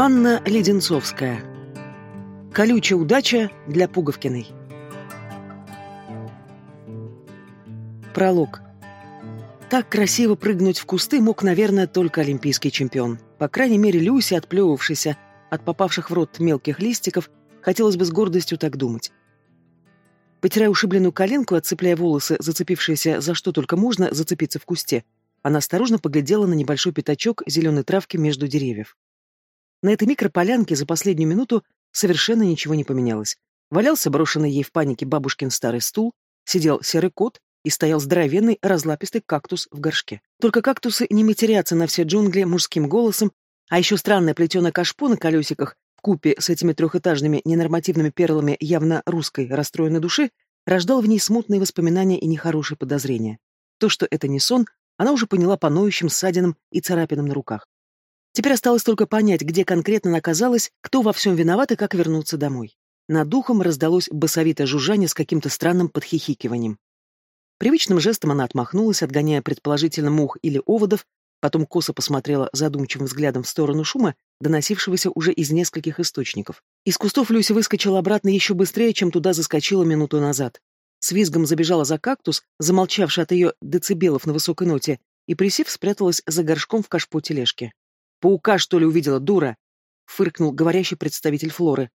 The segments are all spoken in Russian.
Анна Леденцовская. Колючая удача для Пуговкиной. Пролог. Так красиво прыгнуть в кусты мог, наверное, только олимпийский чемпион. По крайней мере, Люси, отплевывавшийся от попавших в рот мелких листиков, хотелось бы с гордостью так думать. Потирая ушибленную коленку, отцепляя волосы, зацепившиеся за что только можно зацепиться в кусте, она осторожно поглядела на небольшой пятачок зеленой травки между деревьев. На этой микрополянке за последнюю минуту совершенно ничего не поменялось. Валялся брошенный ей в панике бабушкин старый стул, сидел серый кот и стоял здоровенный разлапистый кактус в горшке. Только кактусы не матерятся на все джунгли мужским голосом, а еще странная плетеная кашпо на колесиках купе с этими трехэтажными ненормативными перлами явно русской расстроенной души, рождал в ней смутные воспоминания и нехорошие подозрения. То, что это не сон, она уже поняла по ноющим ссадинам и царапинам на руках. Теперь осталось только понять, где конкретно она кто во всем виноват и как вернуться домой. Над духом раздалось басовитое жужжание с каким-то странным подхихикиванием. Привычным жестом она отмахнулась, отгоняя предположительно мух или оводов, Потом косо посмотрела задумчивым взглядом в сторону шума, доносившегося уже из нескольких источников. Из кустов Люся выскочила обратно еще быстрее, чем туда заскочила минуту назад. С визгом забежала за кактус, замолчавший от ее децибелов на высокой ноте, и, присев, спряталась за горшком в кашпо тележки. «Паука, что ли, увидела, дура?» — фыркнул говорящий представитель Флоры.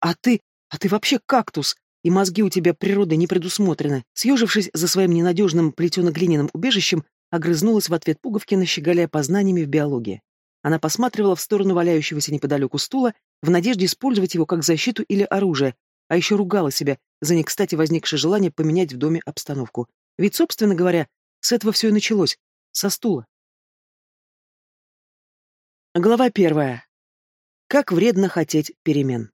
«А ты... а ты вообще кактус!» и мозги у тебя природой не предусмотрены. Съежившись за своим ненадежным плетено-глиняным убежищем, Огрызнулась в ответ Пуговкина, щеголяя познаниями в биологии. Она посматривала в сторону валяющегося неподалеку стула, в надежде использовать его как защиту или оружие, а еще ругала себя за не кстати возникшее желание поменять в доме обстановку. Ведь, собственно говоря, с этого все и началось. Со стула. Глава первая. Как вредно хотеть перемен.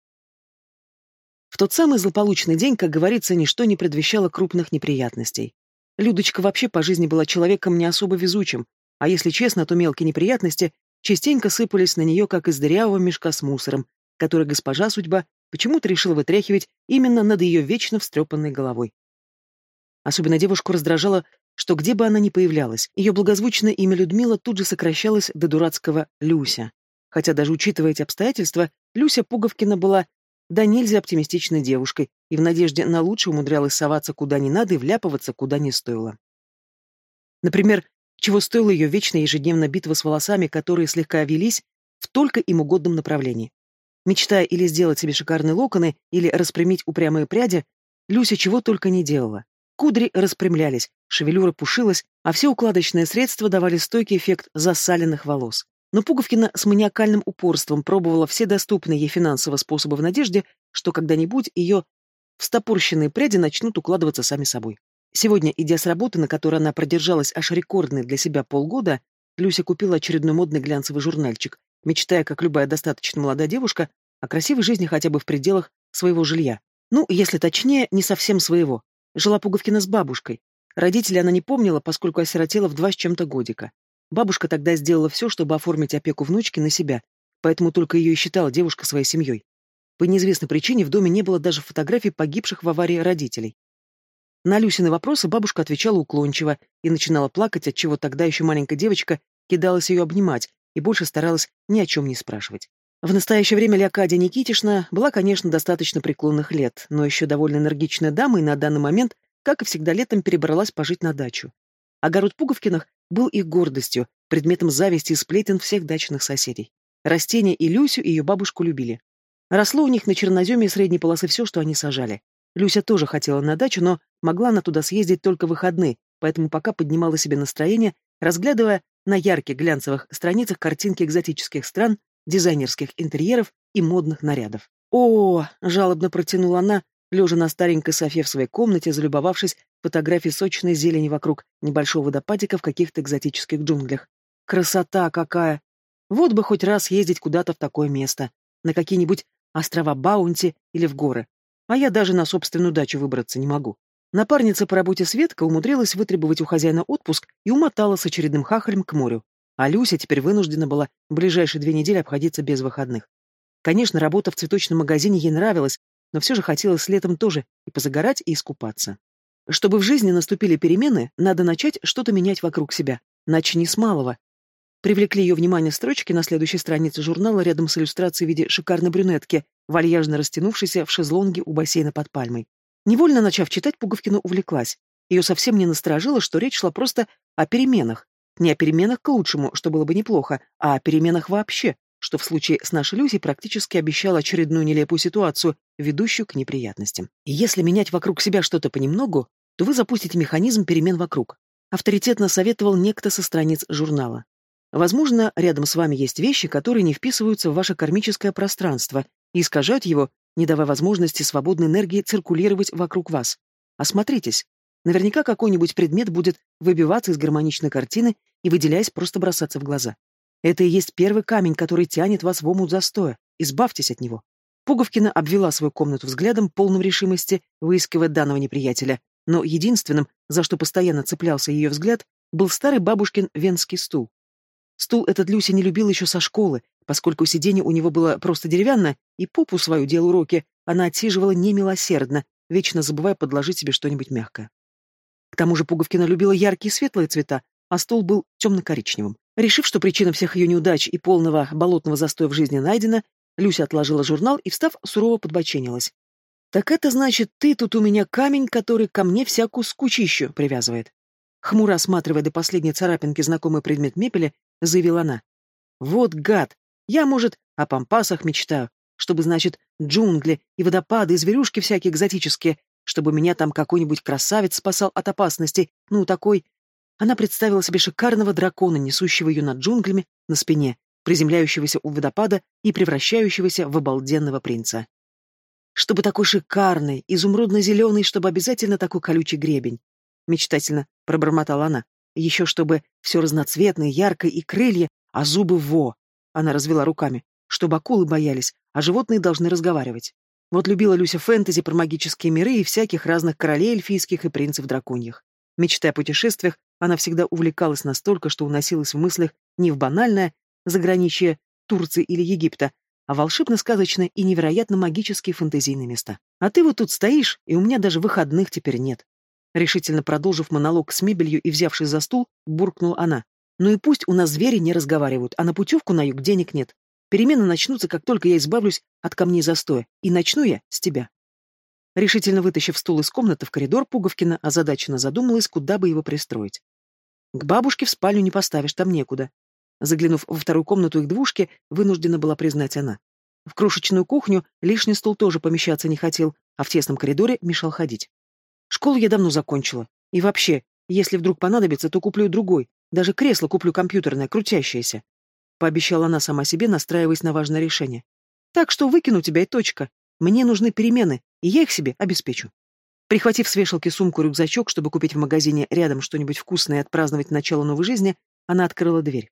В тот самый злополучный день, как говорится, ничто не предвещало крупных неприятностей. Людочка вообще по жизни была человеком не особо везучим, а если честно, то мелкие неприятности частенько сыпались на нее, как из дырявого мешка с мусором, который госпожа судьба почему-то решила вытряхивать именно над ее вечно встрепанной головой. Особенно девушку раздражало, что где бы она ни появлялась, ее благозвучное имя Людмила тут же сокращалось до дурацкого «Люся». Хотя даже учитывая эти обстоятельства, Люся Пуговкина была да нельзя оптимистичной девушкой, и в надежде на лучшее умудрялась соваться куда не надо и вляпываться куда не стоило. Например, чего стоила ее вечная ежедневная битва с волосами, которые слегка велись в только им угодном направлении. Мечтая или сделать себе шикарные локоны, или распрямить упрямые пряди, Люся чего только не делала. Кудри распрямлялись, шевелюра пушилась, а все укладочные средства давали стойкий эффект засаленных волос. Но Пуговкина с маниакальным упорством пробовала все доступные ей финансовые способы в надежде, что когда-нибудь ее встопорщенные пряди начнут укладываться сами собой. Сегодня, идя с работы, на которой она продержалась аж рекордный для себя полгода, Люся купила очередной модный глянцевый журнальчик, мечтая, как любая достаточно молодая девушка, о красивой жизни хотя бы в пределах своего жилья. Ну, если точнее, не совсем своего. Жила Пуговкина с бабушкой. Родителей она не помнила, поскольку осиротела в два с чем-то годика. Бабушка тогда сделала все, чтобы оформить опеку внучки на себя, поэтому только ее и считала девушка своей семьей. По неизвестной причине в доме не было даже фотографий погибших в аварии родителей. На Люсины вопросы бабушка отвечала уклончиво и начинала плакать, отчего тогда еще маленькая девочка кидалась ее обнимать и больше старалась ни о чем не спрашивать. В настоящее время Леокадия Никитишна была, конечно, достаточно преклонных лет, но еще довольно энергичная дама и на данный момент, как и всегда летом, перебралась пожить на дачу. Огород Пуговкиных был их гордостью, предметом зависти и сплетен всех дачных соседей. Растения и Люсю, и ее бабушку любили. Росло у них на черноземе средней полосы все, что они сажали. Люся тоже хотела на дачу, но могла она туда съездить только в выходные, поэтому пока поднимала себе настроение, разглядывая на ярких глянцевых страницах картинки экзотических стран, дизайнерских интерьеров и модных нарядов. «О!» — жалобно протянула она, лежа на старенькой софе в своей комнате, залюбовавшись фотографией сочной зелени вокруг небольшого водопадика в каких-то экзотических джунглях. Красота какая! Вот бы хоть раз ездить куда-то в такое место, на какие-нибудь острова Баунти или в горы. А я даже на собственную дачу выбраться не могу. Напарница по работе Светка умудрилась вытребовать у хозяина отпуск и умотала с очередным хахалем к морю. А Люся теперь вынуждена была ближайшие две недели обходиться без выходных. Конечно, работа в цветочном магазине ей нравилась, но все же хотелось летом тоже и позагорать, и искупаться. Чтобы в жизни наступили перемены, надо начать что-то менять вокруг себя. Начни с малого. Привлекли ее внимание строчки на следующей странице журнала рядом с иллюстрацией в виде шикарной брюнетки, вальяжно растянувшейся в шезлонге у бассейна под пальмой. Невольно начав читать, Пуговкина увлеклась. Ее совсем не насторожило, что речь шла просто о переменах. Не о переменах к лучшему, что было бы неплохо, а о переменах вообще, что в случае с нашей Люсей практически обещало очередную нелепую ситуацию, ведущую к неприятностям. И если менять вокруг себя что-то понемногу, то вы запустите механизм перемен вокруг. Авторитетно советовал некто со страниц журнала. Возможно, рядом с вами есть вещи, которые не вписываются в ваше кармическое пространство и искажают его, не давая возможности свободной энергии циркулировать вокруг вас. Осмотритесь. Наверняка какой-нибудь предмет будет выбиваться из гармоничной картины и, выделяясь, просто бросаться в глаза. Это и есть первый камень, который тянет вас в омут застоя. Избавьтесь от него. Пуговкина обвела свою комнату взглядом, полным решимости, выискивая данного неприятеля. Но единственным, за что постоянно цеплялся ее взгляд, был старый бабушкин венский стул. Стул этот Люся не любила еще со школы, поскольку сиденье у него было просто деревянное, и попу свою делал уроки она отсиживала немилосердно, вечно забывая подложить себе что-нибудь мягкое. К тому же Пуговкина любила яркие светлые цвета, а стол был темно-коричневым. Решив, что причина всех ее неудач и полного болотного застоя в жизни найдена, Люся отложила журнал и, встав, сурово подбоченилась. «Так это значит, ты тут у меня камень, который ко мне всякую скучищу привязывает». Хмуро осматривая до последней царапинки знакомый предмет мебели, заявила она. «Вот гад! Я, может, о пампасах мечтаю, чтобы, значит, джунгли и водопады, и зверюшки всякие экзотические, чтобы меня там какой-нибудь красавец спасал от опасности, ну, такой она представила себе шикарного дракона, несущего ее над джунглями на спине, приземляющегося у водопада и превращающегося в обалденного принца. Чтобы такой шикарный, изумрудно-зеленый, чтобы обязательно такой колючий гребень. Мечтательно пробормотала она. Еще чтобы все разноцветное, яркое и крылья, а зубы во. Она развела руками. Чтобы акулы боялись, а животные должны разговаривать. Вот любила Люся фэнтези про магические миры и всяких разных королей эльфийских и принцев драконьих. Мечтая о путешествиях, она всегда увлекалась настолько, что уносилась в мыслях не в банальное заграничье Турции или Египта, а волшебно-сказочные и невероятно магические фэнтезийные места. А ты вот тут стоишь, и у меня даже выходных теперь нет. Решительно продолжив монолог с мебелью и взявшись за стул, буркнула она. Ну и пусть у нас звери не разговаривают, а на путевку на юг денег нет. Перемены начнутся, как только я избавлюсь от камней застоя, и начну я с тебя. Решительно вытащив стул из комнаты в коридор, Пуговкина озадаченно задумалась, куда бы его пристроить. К бабушке в спальню не поставишь, там некуда. Заглянув во вторую комнату их двушки, вынуждена была признать она. В крошечную кухню лишний стул тоже помещаться не хотел, а в тесном коридоре мешал ходить. Школу я давно закончила. И вообще, если вдруг понадобится, то куплю другой. Даже кресло куплю компьютерное, крутящееся. Пообещала она сама себе, настраиваясь на важное решение. Так что выкину тебя и точка. Мне нужны перемены, и я их себе обеспечу. Прихватив с вешалки сумку-рюкзачок, чтобы купить в магазине рядом что-нибудь вкусное и отпраздновать начало новой жизни, она открыла дверь.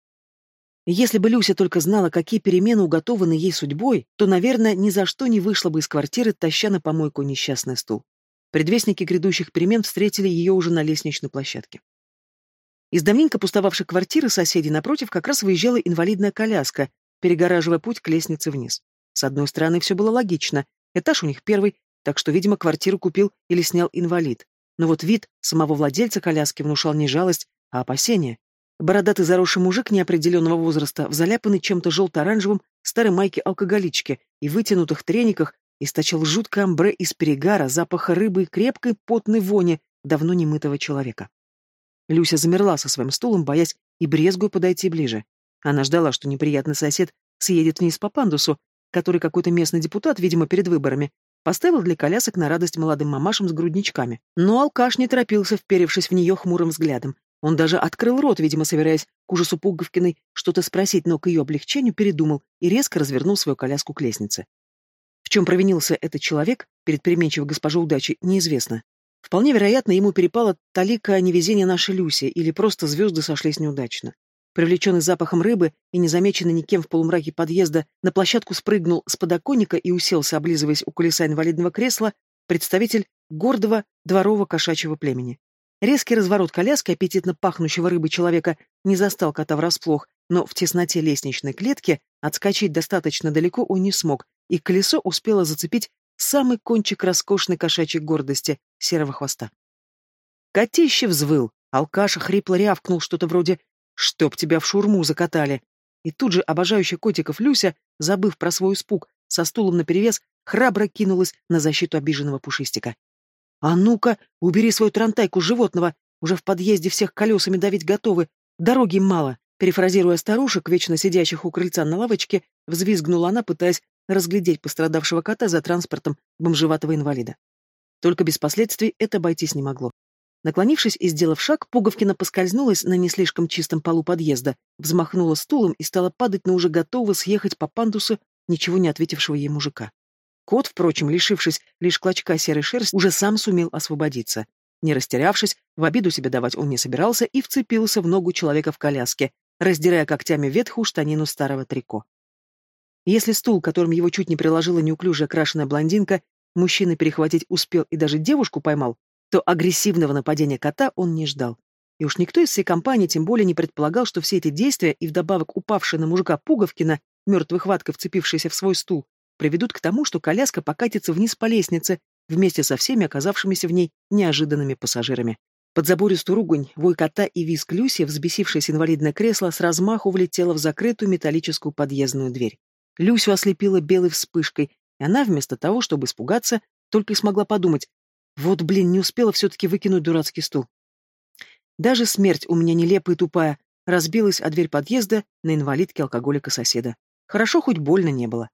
Если бы Люся только знала, какие перемены уготованы ей судьбой, то, наверное, ни за что не вышла бы из квартиры, таща на помойку несчастный стул. Предвестники грядущих перемен встретили ее уже на лестничной площадке. Из давненько пустовавшей квартиры соседей напротив как раз выезжала инвалидная коляска, перегораживая путь к лестнице вниз. С одной стороны, все было логично. Этаж у них первый, так что, видимо, квартиру купил или снял инвалид. Но вот вид самого владельца коляски внушал не жалость, а опасение. Бородатый заросший мужик неопределенного возраста, в заляпанной чем-то желто-оранжевым старой майке алкоголичке и вытянутых трениках, источал жуткое амбре из перегара, запаха рыбы и крепкой потной вони давно немытого человека. Люся замерла со своим стулом, боясь и брезгуя подойти ближе. Она ждала, что неприятный сосед съедет вниз по пандусу, который какой-то местный депутат, видимо, перед выборами, поставил для колясок на радость молодым мамашам с грудничками. Но алкаш не торопился, вперевшись в нее хмурым взглядом. Он даже открыл рот, видимо, собираясь к ужасу Пуговкиной что-то спросить, но к ее облегчению передумал и резко развернул свою коляску к лестнице. В чем провинился этот человек перед переменчивой госпожой удачи, неизвестно. Вполне вероятно, ему перепало талика невезения нашей Люси, или просто звезды сошлись неудачно. Привлеченный запахом рыбы и незамеченный никем в полумраке подъезда, на площадку спрыгнул с подоконника и уселся, облизываясь у колеса инвалидного кресла, представитель гордого дворового кошачьего племени. Резкий разворот коляски аппетитно пахнущего рыбы человека не застал кота врасплох, но в тесноте лестничной клетки отскочить достаточно далеко он не смог, и колесо успело зацепить самый кончик роскошной кошачьей гордости — серого хвоста. Котище взвыл, алкаш хрипло рявкнул что-то вроде Чтоб тебя в шурму закатали. И тут же обожающая котиков Люся, забыв про свой испуг, со стулом наперевес, храбро кинулась на защиту обиженного пушистика. «А ну-ка, убери свою трантайку животного! Уже в подъезде всех колесами давить готовы. Дороги мало!» Перефразируя старушек, вечно сидящих у крыльца на лавочке, взвизгнула она, пытаясь разглядеть пострадавшего кота за транспортом бомжеватого инвалида. Только без последствий это обойтись не могло. Наклонившись и сделав шаг, Пуговкина поскользнулась на не слишком чистом полу подъезда, взмахнула стулом и стала падать на уже готового съехать по пандусу ничего не ответившего ей мужика. Кот, впрочем, лишившись лишь клочка серой шерсти, уже сам сумел освободиться. Не растерявшись, в обиду себе давать он не собирался и вцепился в ногу человека в коляске, раздирая когтями ветхую штанину старого трико. Если стул, которым его чуть не приложила неуклюжая крашеная блондинка, мужчина перехватить успел и даже девушку поймал, то агрессивного нападения кота он не ждал. И уж никто из всей компании тем более не предполагал, что все эти действия и вдобавок упавшая на мужика Пуговкина, мертвой хваткой вцепившаяся в свой стул, приведут к тому, что коляска покатится вниз по лестнице вместе со всеми оказавшимися в ней неожиданными пассажирами. Под забористую ругань, вой кота и визг Люси, взбесившееся инвалидное кресло, с размаху влетело в закрытую металлическую подъездную дверь. Люсю ослепила белой вспышкой, и она, вместо того, чтобы испугаться, только и смогла подумать, вот, блин, не успела все-таки выкинуть дурацкий стул. Даже смерть у меня нелепая и тупая разбилась о дверь подъезда на инвалидке алкоголика соседа. Хорошо, хоть больно не было.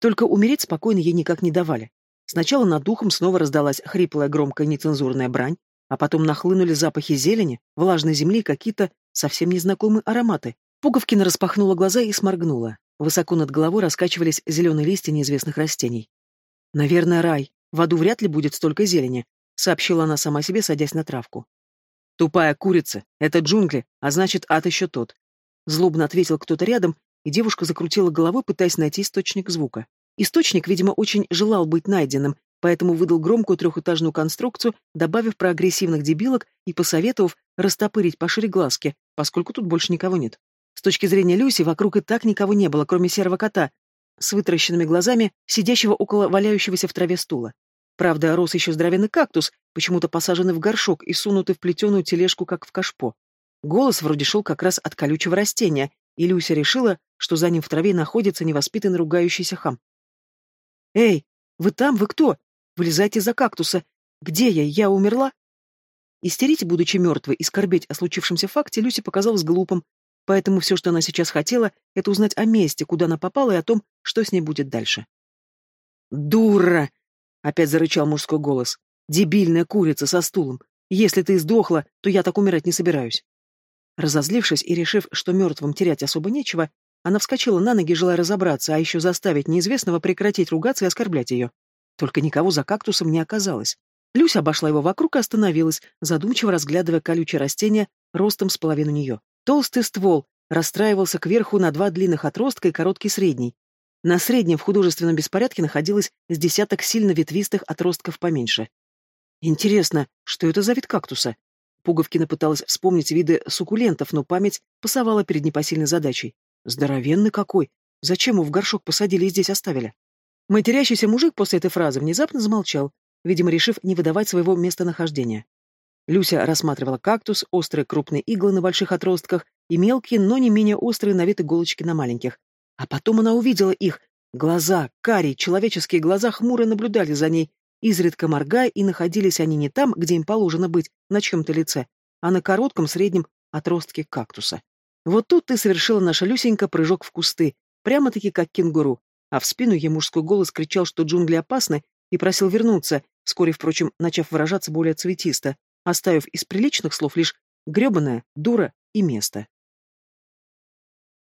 Только умереть спокойно ей никак не давали. Сначала над духом снова раздалась хриплая громкая нецензурная брань, а потом нахлынули запахи зелени, влажной земли и какие-то совсем незнакомые ароматы. Пуговкина распахнула глаза и сморгнула. Высоко над головой раскачивались зеленые листья неизвестных растений. «Наверное, рай», в аду вряд ли будет столько зелени, сообщила она сама себе, садясь на травку. Тупая курица, это джунгли, а значит, ад еще тот. Злобно ответил кто-то рядом, и девушка закрутила головой, пытаясь найти источник звука. Источник, видимо, очень желал быть найденным, поэтому выдал громкую трехэтажную конструкцию, добавив про агрессивных дебилок и посоветовав растопырить пошире глазки, поскольку тут больше никого нет. С точки зрения Люси, вокруг и так никого не было, кроме серого кота, с вытаращенными глазами, сидящего около валяющегося в траве стула. Правда, рос еще здоровенный кактус, почему-то посаженный в горшок и сунутый в плетеную тележку, как в кашпо. Голос вроде шел как раз от колючего растения, и Люся решила, что за ним в траве находится невоспитанный ругающийся хам. «Эй, вы там, вы кто? Вылезайте за кактуса. Где я? Я умерла?» Истерить, будучи мертвой, и скорбеть о случившемся факте Люсе показалось глупым, поэтому все, что она сейчас хотела, это узнать о месте, куда она попала, и о том, что с ней будет дальше. «Дура!» Опять зарычал мужской голос. «Дебильная курица со стулом. Если ты сдохла, то я так умирать не собираюсь». Разозлившись и решив, что мертвым терять особо нечего, она вскочила на ноги, желая разобраться, а еще заставить неизвестного прекратить ругаться и оскорблять ее. Только никого за кактусом не оказалось. Люся обошла его вокруг и остановилась, задумчиво разглядывая колючее растение ростом с половину нее. Толстый ствол расстраивался кверху на два длинных отростка и короткий средний, на среднем в художественном беспорядке находилось с десяток сильно ветвистых отростков поменьше. Интересно, что это за вид кактуса? Пуговкина пыталась вспомнить виды суккулентов, но память пасовала перед непосильной задачей. Здоровенный какой! Зачем его в горшок посадили и здесь оставили? Матерящийся мужик после этой фразы внезапно замолчал, видимо, решив не выдавать своего местонахождения. Люся рассматривала кактус, острые крупные иглы на больших отростках и мелкие, но не менее острые на вид иголочки на маленьких. А потом она увидела их. Глаза, карие, человеческие глаза хмуро наблюдали за ней, изредка моргая, и находились они не там, где им положено быть, на чьем-то лице, а на коротком среднем отростке кактуса. Вот тут ты совершила наша Люсенька прыжок в кусты, прямо-таки как кенгуру, а в спину ей мужской голос кричал, что джунгли опасны, и просил вернуться, вскоре, впрочем, начав выражаться более цветисто, оставив из приличных слов лишь гребаная, дура и место.